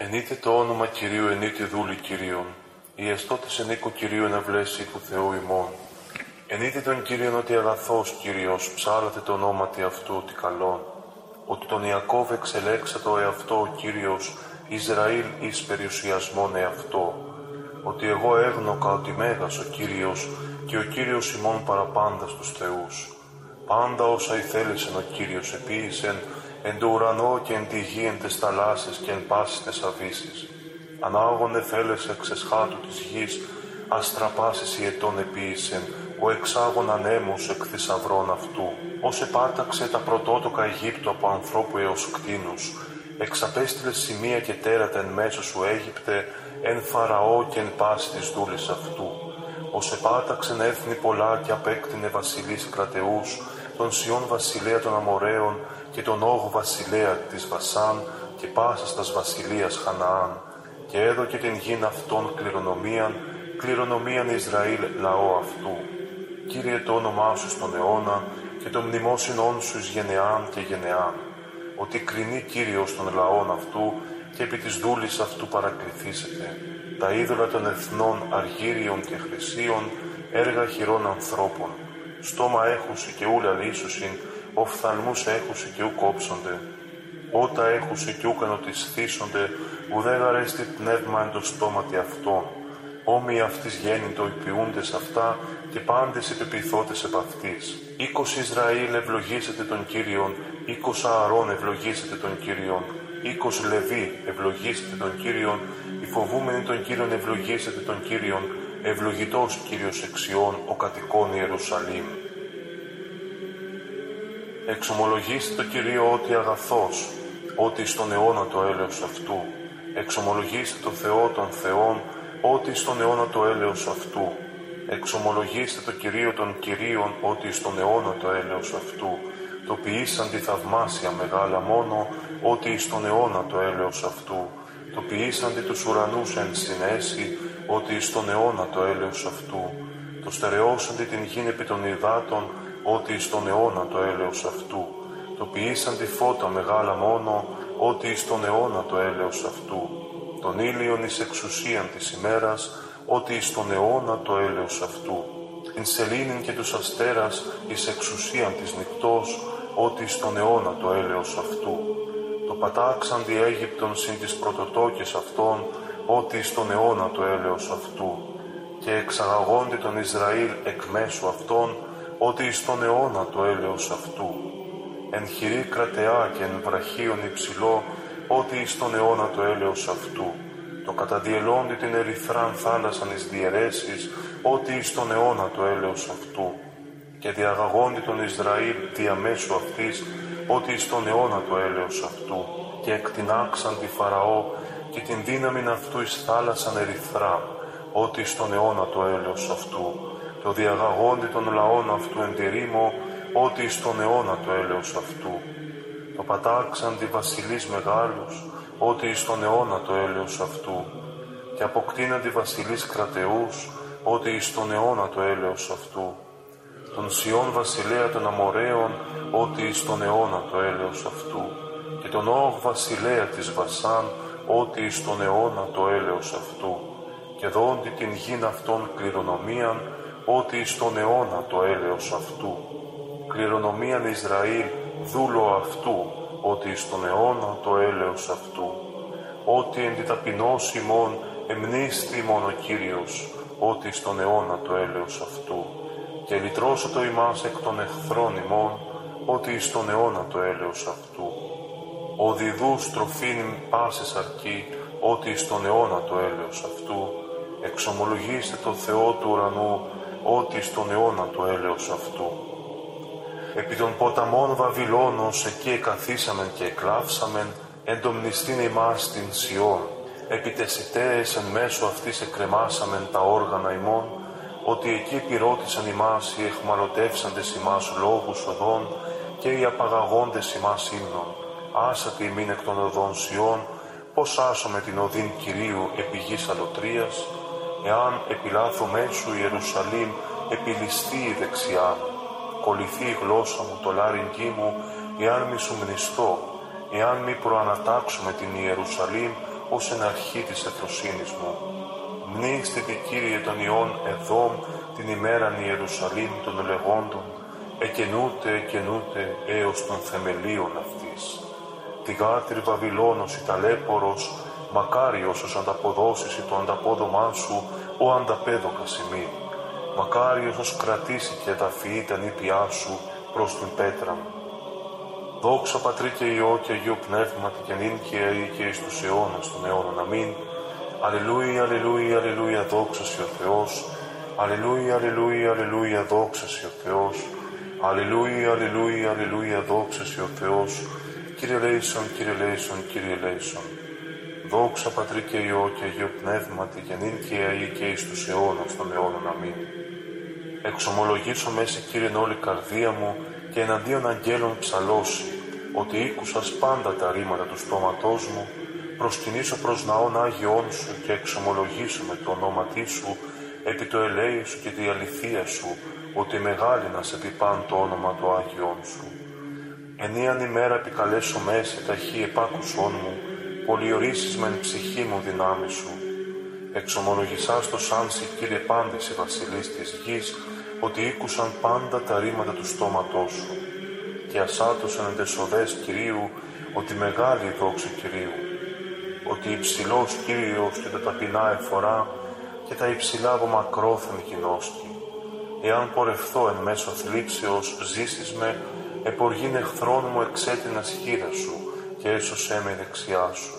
Ενείτε το όνομα Κυρίου, ενείτε δούλη Κυρίων. Οι εστώτες ενίκο Κυρίου εναυλέσει του Θεού ημών. Ενείτε τον Κύριον ότι αγαθός Κύριος, ψάλατε το ονόματι αυτού ότι καλόν. Ότι τον Ιακώβ εξελέξα το εαυτό ο Κύριος, Ισραήλ εις περιουσιασμόν εαυτό. Ότι εγώ έγνοκα ότι μέγας ο Κύριος και ο Κύριος ημών παραπάντας στους θεούς. Πάντα όσα ηθέλεσεν ο Κύριος επίησεν, εν το ουρανό και εν τη γη εν τες θαλάσσες και εν πάσης τες αβύσεις. Ανάγων εφέλεσε εξεσχάτου της γης, αστραπάσεις η ετών επίησεν, ο εξάγων ανέμους εκ θησαυρών αυτού. Ως επάταξε τα πρωτότοκα Αιγύπτου από ανθρώπου έως κτίνους, εξαπέστειλε σημεία και τέρατα εν μέσω σου Αίγυπτε, εν Φαραώ και εν πάση της δούλης αυτού. Ως επάταξεν έθνη πολλά και απέκτηνε βασιλείς κρατεούς, τον Σιών βασιλέα των Αμοραίων και τον Όγου βασιλέα της Βασάν και πάσας τας βασιλείας Χαναάν και έδωκε την γην αυτών κληρονομίαν, κληρονομίαν Ισραήλ λαό αυτού. Κύριε το όνομά σου στον αιώνα και το μνημόσυνόν σου εις γενεάν και γενεάν, ότι κρινεί Κύριος των λαών αυτού και επί της δούλης αυτού παρακληθήσετε. Τα είδωλα των εθνών αργύριων και χρυσίων, έργα χειρών ανθρώπων, στόμα έχουσι και ούλα λύσουσιν, οφθαλμούς έχουσι και ου κόψονται, ότα έχουσι και ου κανοτισθήσονται, ουδέ γαρέστη πνεύμα εν το στόματι αυτών. Όμοι αυτής γέννητο υπηούντες αυτά και πάντες επιπιθώτες επ' αυτής. Οίκος Ισραήλ ευλογήσετε τον Κύριον, οίκος Ααρών ευλογήσετε τον Κύριον, οίκος Λεβί ευλογήσετε τον Κύριον, οι φοβούμενοι τον Κύριον ευλογήσετε τον Κύριον, ευλογητός Κύριος εξιών, ο κατοικών Ιερουσαλήμ. Εξομολογήστε το Κυρίο ότι αγαθός, ότι στον αιώνα το έλεος αυτού. Εξομολογήστε το Θεό των Θεών, ότι στον αιώνα το έλεος αυτού. Εξομολογήστε το Κυρίο των Κυρίων, ότι στον αιώνα το έλεος αυτού. Το ποιήσαν τη θαυμάσια μεγάλα μόνο, ότι στον αιώνα το έλεος αυτού. Το ποιήσαν τους ουρανούς εν συνέση, ότι στον αιώνα το έλεος αυτού. Το στερεώσαντι την γην επί των υδάτων, ότι στον αιώνα το έλεος αυτού. Το ποιήσαν τη φώτα μεγάλα μόνο, ότι στον αιώνα το έλεος αυτού. Τον ήλιον εις εξουσίαν της ημέρας, ότι στον αιώνα το έλεος αυτού. Την σελήνην και τους αστέρας εις εξουσίαν της νυχτός, ότι στον αιώνα το έλεος αυτού. Το πατάξαν δι Αίγυπτον συν τις πρωτοτόκες αυτών, ότι στον αιώνα το έλεος αυτού. Και εξαγαγόντι τον Ισραήλ εκ μέσου αυτών, ότι στον αιώνα το έλεος αυτού. Εν χειρή κρατεά και εν βραχίον υψηλό, ότι στον αιώνα το έλεος αυτού. Το καταδιελώντι την ερυθράν θάλασσαν εις διαιρέσεις, ότι στον αιώνα το έλεος αυτού. Και διαγαγόντι τον Ισραήλ διαμέσου αυτής, ότι στον αιώνα το έλεος αυτού. Και εκτινάξαν τη Φαραώ και την δύναμη αυτού εις θάλασσαν ερυθρά, ότι στον αιώνα το έλεος αυτού το διαγαγόντι των λαών αυτού εν τη ρήμο, ότι στον αιώνα το έλεος αυτού. Το πατάξαν τη βασιλείς μεγάλους, ότι στον αιώνα το έλεος αυτού. Και αποκτήναν τη βασιλείς κρατεούς, ότι στον αιώνα το έλεος αυτού. Τον Σιών βασιλέα των Αμοραίων, ότι στον αιώνα το έλεος αυτού. Και τον Όγ βασιλέα της Βασάν, ότι στον αιώνα το έλεος αυτού. Και δόντι την γην αυτών κληρονομίαν, ότι στον αιώνα το έλεος αυτού. Κληρονομίαν Ισραήλ δούλο αυτού, ότι στον αιώνα το έλεος αυτού. Ότι εν τη ταπεινός ημών εμνίσθη μόνο Κύριος, ότι στον αιώνα το έλεος αυτού. Και λυτρώσω το ημάς εκ των εχθρών ημών, ότι στον αιώνα το έλεος αυτού. Ο διδούς τροφήν πάσης αρκεί, ότι στον αιώνα το έλεος αυτού. Εξομολογήστε το Θεό του ουρανού, ότι στον αιώνα το έλεος αυτού. Επί των ποταμών Βαβυλώνος εκεί εκαθίσαμεν και εκλάψαμεν, εν το μνηστήν ημάς την Σιών. Επί τεσιτέες εν μέσω αυτής εκρεμάσαμεν τα όργανα ημών, ότι εκεί επιρώτησαν ημάς οι εχμαλωτεύσαντες ημάς λόγους οδών και οι απαγαγόντες ημάς ύμνων. Άσατε ημίν εκ των οδών Σιών, πως άσομαι την οδήν Κυρίου επί γης αλωτρίας, εάν επιλάθω μέσου Ιερουσαλήμ επιληστεί η δεξιά μου, κολληθεί η γλώσσα μου, το λάριγγί μου, εάν μη σου μνηστώ, εάν μη προανατάξουμε την Ιερουσαλήμ, ως εν αρχή της εθροσύνης μου. Μνήστε τη Κύριε των Υιών εδώμ την ημέραν Ιερουσαλήμ των λεγόντων, εκενούτε, εκενούτε έως των θεμελίων αυτής. Τη γάτρη Βαβυλώνος η ταλέπορος, μακάριος ως ανταποδώσεις το ανταπόδομά σου, ο ανταπέδοκας ημί. Μακάριος ως κρατήσει και εδαφεί τα νήπιά σου προς την πέτρα μου. Δόξα Πατρί και Υιό και Αγίο Πνεύματι και νυν και αή και εις τους αιώνας των αιώνων. Αμήν. Αλληλούια, αλληλούια, αλληλούια, δόξας ο Θεός. Αλληλούια, αλληλούια, αλληλούια, δόξας ο Θεός. Αλληλούια, αλληλούια, αλληλούια, δόξας ο Θεός. Κύριε Λέησον, Κύριε Λέησον, Κύριε Λέησον. Δόξα Πατρί και Υιό και Αγίο Πνεύματι και νυν και αή και εις τους αιώνας των αιώνων. Αμήν. Εξομολογήσω μέση Κύριε όλη καρδία μου και εναντίον αγγέλων ψαλώσει, ότι ήκουσας πάντα τα ρήματα του στόματός μου, προσκυνήσω προς ναόν Άγιόν Σου και εξομολογήσω με το ονόματί Σου, επί το ελέη Σου και τη αληθεία Σου, ότι μεγάλη να σε πάν το όνομα του Άγιόν Σου. Ενίαν ημέρα επικαλέσω μέση ταχύ επάκουσόν μου, πολιορίσεις μεν ψυχή μου δυνάμει Σου. Εξομολογησάς το σάνσι Κύριε πάντες η βασιλείς της γης, ότι ήκουσαν πάντα τα ρήματα του στόματός σου και ασάτωσαν εντεσοδές Κυρίου ότι μεγάλη η δόξη Κυρίου, ότι υψηλός Κύριος και τα ταπεινά εφορά και τα υψηλά από μακρόθεν γινώσκει. Εάν πορευθώ εν μέσω θλίψεως ζήσεις με, εποργήν εχθρόν μου εξέτεινας χείρα σου και έσωσέ με δεξιά σου.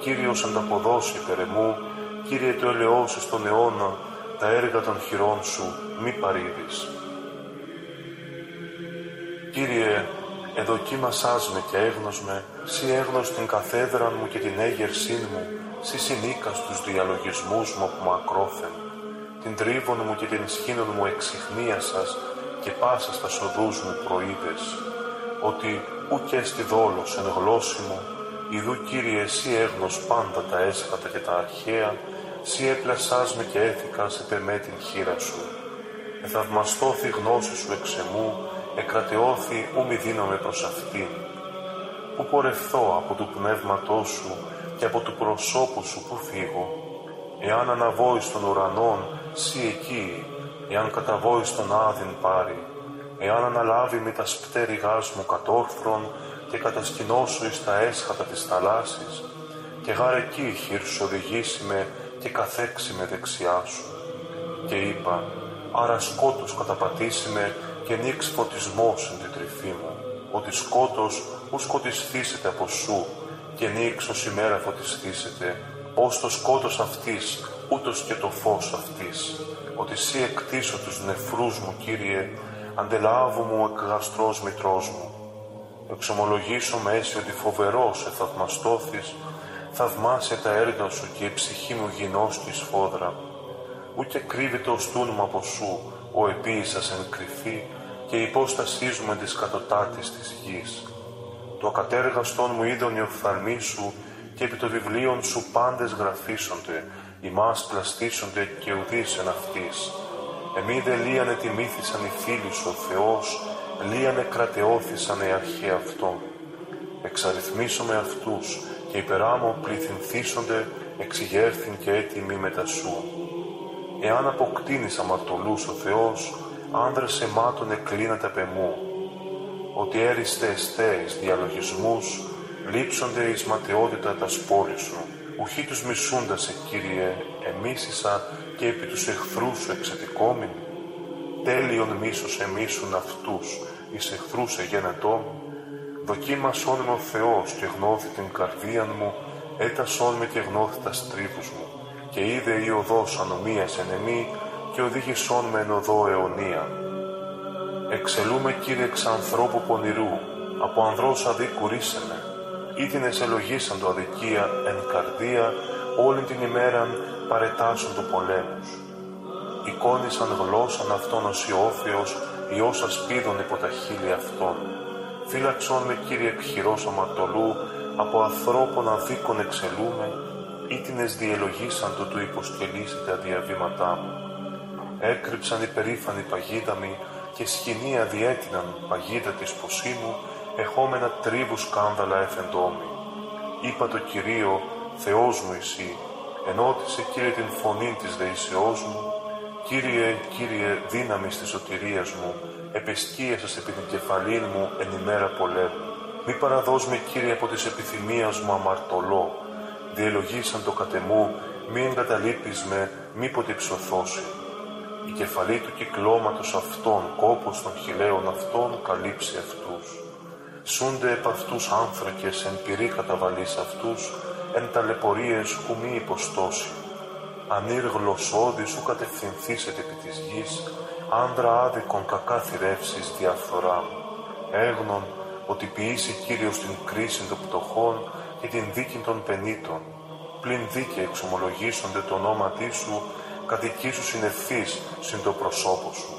Κύριος ανταποδώσει περεμού, Κύριε το ελαιώσει στον αιώνα, τα έργα των χειρών σου μη παρήδεις. Κύριε, εδοκίμασάς με και έγνωσμε, σύ έγνος την καθέδραν μου και την έγερσήν μου, σύ συνήκας στους διαλογισμούς μου που μακρόθεν, την τρίβον μου και την σχήνων μου εξυχνίασας και πάσα στα σοδούς μου προείδες, ότι ουκ στη δόλος εν γλώσση μου, Ιδού Κύριε εσύ έγνος πάντα τα έσχατα και τα αρχαία, Σύ έπλασάς με και έθηκας επεμέ την χείρα σου. Εθαυμαστώθη γνώση σου εξ εμού, εκρατεώθη ου μη δίνομαι προς αυτήν. Πού πορευθώ από του πνεύματός σου και από του προσώπου σου που φύγω. Εάν αναβώ εις των ουρανών, σύ εκεί, εάν καταβώ εις τον άδειν πάρει. Εάν αναλάβει με τα σπτέρυγάς μου κατόρθρον και κατασκηνώσω εις τα έσχατα της θαλάσσης, και γάρ εκεί χείρ σου οδηγήσει με και καθέξει με δεξιά σου. Και είπα, άρα σκότος καταπατήσει με και νίξ φωτισμός εν την τρυφή μου, ότι σκότος ου σκοτισθήσετε από σου και νίξ ως ημέρα φωτισθήσετε, ως το σκότος αυτής, ούτως και το φως αυτής, ότι σύ εκτίσω τους νεφρούς μου, Κύριε, αντελάβου μου εκ γαστρός μητρός μου. Εξομολογήσω με έτσι ότι φοβερός εθαυμαστώθης θαυμάσια τα έργα σου και η ψυχή μου γινώσκει σφόδρα. Ούτε κρύβεται ο στούν μου από σου, ο επίησας εν κρυφή και η υπόστασή μου εν της κατωτάτης της γης. Το ακατέργαστον μου είδον οι οφθαλμοί σου και επί το βιβλίον σου πάντες γραφίσονται, ημάς πλαστήσονται και ουδείς εν αυτής. Εμεί δε λίανε τιμήθησαν οι φίλοι σου ο Θεός, λίανε κρατεώθησαν οι αρχαίοι αυτών. Εξαριθμίσω με αυτούς, και υπεράμω πληθυνθήσονται εξηγέρθην και έτοιμοι μετά σου. Εάν αποκτήνεις αμαρτωλούς ο Θεός, άνδρες αιμάτων εκλίνατε απ' εμού, ότι έριστες εστέεις διαλογισμούς, λείψονται εις ματαιότητα τα σπόλη σου. Ουχή τους μισούντας σε Κύριε, εμίσησα και επί τους εχθρούς σου εξετικόμην. Τέλειον μίσος εμίσουν αυτούς, εις εχθρούς εγένετό Δοκίμασόν με ο Θεός και γνώθη την καρδίαν μου, έτασόν με και γνώθη τας στρίβους μου, και είδε η οδός ανομίας εν εμή, και οδήγησόν με εν οδό αιωνία. Εξελούμε Κύριε εξ ανθρώπου πονηρού, από ανδρός αδίκου ρίσε με, ήτινες ελογίσαν το αδικία εν καρδία, όλη την ημέραν παρετάσουν του πολέμους. Εικόνισαν γλώσσαν αυτόν ως Ιώφιος, ή όσα σπίδων υπό τα χείλη αυτών Φύλαξόν με Κύριε εκχειρός αμαρτωλού, από ανθρώπων αδίκων εξελούμε, ήτινες διελογήσαν το του υποσκελήσει τα διαβήματά μου. Έκρυψαν η περήφανη παγίδα μου και σκηνία διέτειναν παγίδα της ποσίμου, εχόμενα τρίβου σκάνδαλα εφεντόμη. Είπα το Κυρίο, Θεός μου εσύ, ενώτησε Κύριε την φωνή της δεησεώς μου, Κύριε, Κύριε, δύναμη της σωτηρίας μου, επεσκίασας επί την κεφαλήν μου εν ημέρα πολέμου. Μη παραδώσ' με, Κύριε, από της επιθυμίας μου αμαρτωλό, διελογήσαν το κατεμού, μη εγκαταλείπεις με, μήποτε ψωθώσει. Η κεφαλή του κυκλώματος αυτών, κόπος των χιλέων αυτών, καλύψει αυτούς. Σούνται επ' αυτούς άνθρακες εν πυρή καταβαλής αυτούς, εν ταλαιπωρίες ου μη υποστώσει. Ανήρ γλωσσόδη σου κατευθυνθήσετε επί της γης, άνδρα άδικον κακά θηρεύσεις διαφθορά. Έγνον ότι ποιήσει Κύριος την κρίση των πτωχών και την δίκη των πενήτων. Πλην δίκαια εξομολογήσονται το όνομα σου, κατοική σου συνευθείς συν το προσώπο σου.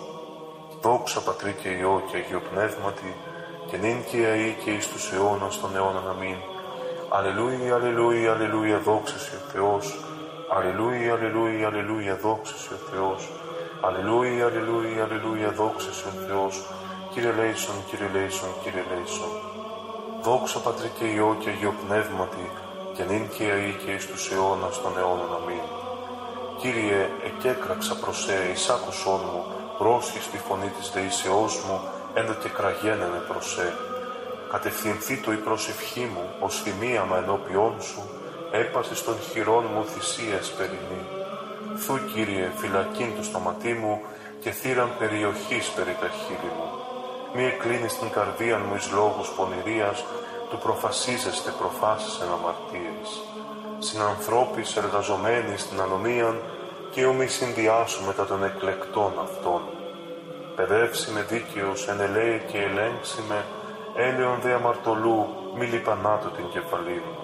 Δόξα Πατρί και Υιό και Αγίο Πνεύματι, και νυν και αεί και εις τους αιώνας των αιώνων αμήν. Αλληλούια, αλληλούια, αλληλούια, δόξα σε ο Θεός. Αλληλούια, αλληλούια, αλληλούια, δόξα σε ο Θεός. Αλληλούια, αλληλούια, αλληλούια, δόξα σε ο Θεός. Κύριε Λέησον, Κύριε Λέησον, Κύριε Λέησον. Δόξα Πατρί και Υιό και Αγίο Πνεύματι, και νυν και αεί και εις τους αιώνας των αιώνων αμήν. Κύριε, εκέκραξα προς σε, εις άκουσόν μου, πρόσχης τη φωνή της δεήσεώς μου, ένδο και κραγένε με προς σε. Κατευθυνθεί το η προσευχή μου, ως θυμίαμα ενώπιόν σου, έπασε των χειρών μου θυσίας περινή. Θου, Κύριε, φυλακήν το σταματή μου και θύραν περιοχής περί τα χείλη μου. Μη εκλίνεις την καρδία μου εις λόγους πονηρίας, του προφασίζεστε προφάσεις εν αμαρτίες. Συνανθρώπης εργαζομένοι στην ανομίαν και ομοι συνδυάσου μετά των εκλεκτών αυτών. Παιδεύσει με δίκαιος εν ελέη και ελέγξει με, έλεον δε αμαρτωλού μη λιπανάτω την κεφαλή μου.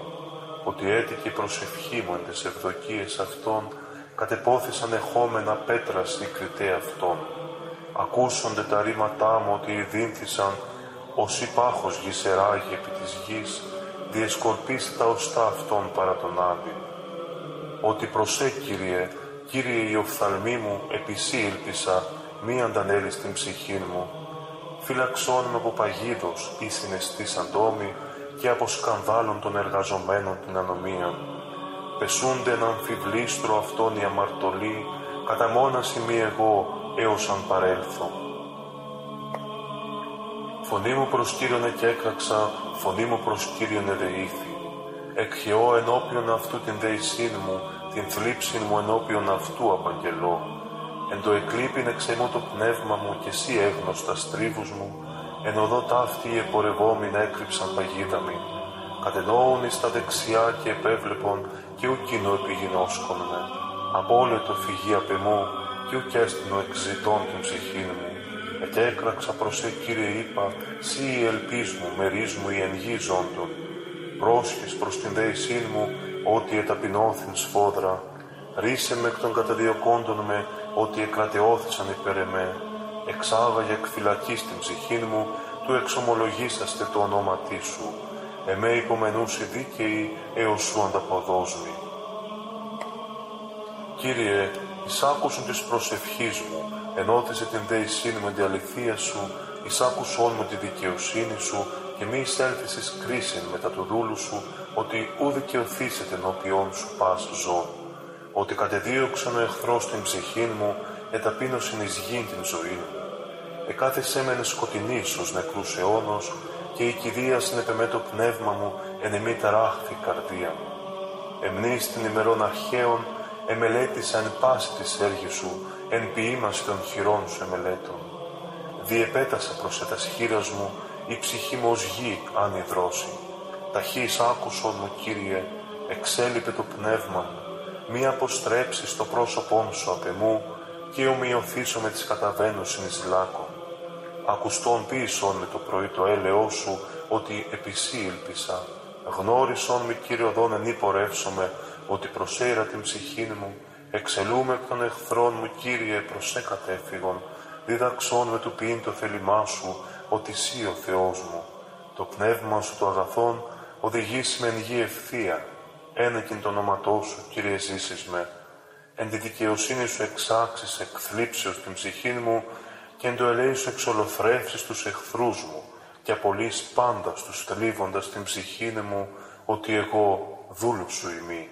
Ότι έτυχε η προσευχή μου εν τες ευδοκίες αυτών, κατεπόθησαν εχόμενα πέτρα κριτέ αυτών. Ακούσονται τα ρήματά μου ότι ειδύνθησαν ως υπάχος γησεράγει επί της γης, διεσκορπίσει τα οστά αυτών παρά τον Άδη. Ότι προσέ, Κύριε, Κύριε η οφθαλμή μου, επισή ήλπισα, μη αντανέλεις στην ψυχή μου. Φυλαξών με από παγίδος ή συναισθήσαν τόμοι και από σκανδάλων των εργαζομένων την ανομία. Πεσούνται να αμφιβλήστρο αυτόν η αμαρτωλή, κατά μόναση μη εγώ, έως αν παρέλθω. Φωνή μου προς Κύριον εκέκραξα, φωνή μου προς Κύριον εδεήθη. Εκχαιώ ενώπιον αυτού την δεησήν μου, την θλίψην μου ενώπιον αυτού απαγγελώ. Εν το εκλείπειν εξαιμώ το πνεύμα μου και εσύ έγνωστα στρίβους μου, εν οδό ταύτη οι επορευόμην έκρυψαν παγίδα μη. Κατενόουν εις τα δεξιά και επέβλεπον και ουκίνο επιγινώσκον με. Απόλετο φυγή απεμού και ουκ έστεινο εξζητών την ψυχήν μου. Ετέκραξα προς σε Κύριε είπα, σύ η ελπίς μου, μερίς μου η εν γη ζώντων. Πρόσχες προς την δέησήν μου, ότι εταπεινώθην σφόδρα. Ρίσε με εκ των καταδιωκόντων με, ότι εκρατεώθησαν υπέρ εμέ. Εξάβαγε εκ φυλακής την ψυχήν μου, του εξομολογήσαστε το ονόμα σου. Εμέ υπομενούσι δίκαιοι, έως σου ανταποδόσμη. Κύριε, εισάκουσον της προσευχής μου, ενώθησε την δέησή μου τη αληθεία σου, εισάκουσόν μου τη δικαιοσύνη σου και μη εισέλθεις κρίσιν μετά του δούλου σου, ότι ου δικαιωθήσετε ενώπιόν σου πας ζών, ότι κατεδίωξαν ο εχθρός την ψυχή μου, εταπείνωσιν εις γήν την ζωή μου. Εκάθεσέ με σκοτεινής ως νεκρούς αιώνος, και η κηδεία συνεπεμέ το πνεύμα μου, εν εμή ταράχθη καρδία μου. Εμνείς την ημερών αρχαίων, εμελέτησα εν πάση της έργης σου, εν ποιήμαση των χειρών σου εμελέτων. Διεπέτασα προς ετας χείρας μου, η ψυχή μου ως γη αν υδρώσει. Ταχύς άκουσον μου, Κύριε, εξέλιπε το πνεύμα μου, μη αποστρέψεις το πρόσωπόν σου απ' εμού και ομοιωθήσω με τις καταβαίνουσιν εις λάκων. Ακουστόν πίσω με το πρωί το έλεό σου, ότι επισή ήλπισα. Γνώρισον με Κύριε οδόν εν ότι προσέρα την ψυχή μου, εξελούμε εκ των εχθρών μου, Κύριε, προσέ κατέφυγον, διδαξών με του ποιήν το θέλημά σου, ότι εσύ ο Θεός μου. Το πνεύμα σου το αγαθόν οδηγήσει με εν γη ευθεία. Ένεκιν το όνοματό σου, Κύριε, ζήσεις με. Εν τη δικαιοσύνη σου εξάξεις εκθλίψεως την ψυχή μου και εν το ελέη σου εξολοθρεύσεις τους εχθρούς μου και απολύεις πάντα στους θλίβοντας την ψυχή μου ότι εγώ δούλου σου ημί.